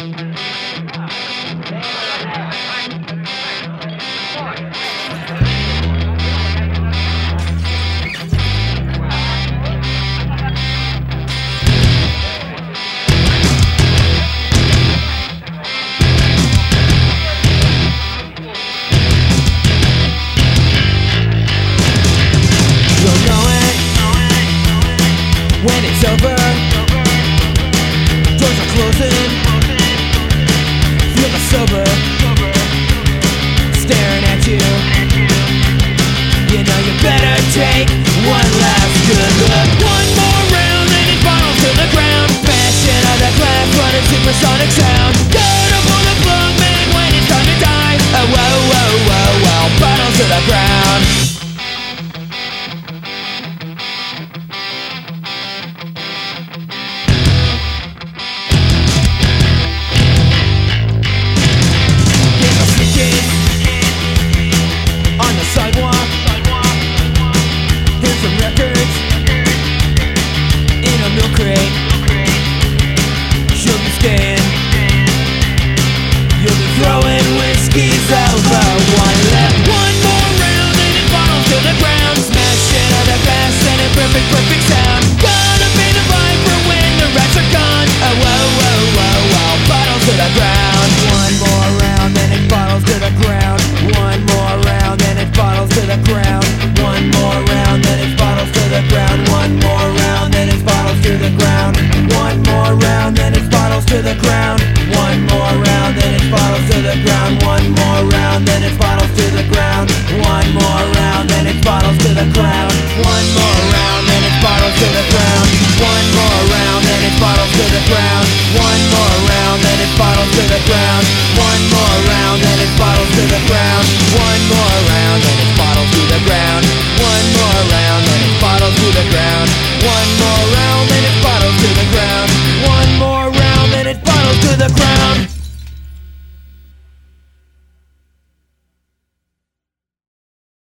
When it's over. Doors are closing. The ground. One more round and it bottles to the ground. One more round and it bottles to the ground. One more round and it bottles to the ground. One more round and it bottles to the ground. One more round and it bottles to the ground. One more round and it bottles to the ground. One more round and it bottles to the ground. One more round and it bottles to the ground. One more round and it bottles to the ground. The ground. One more round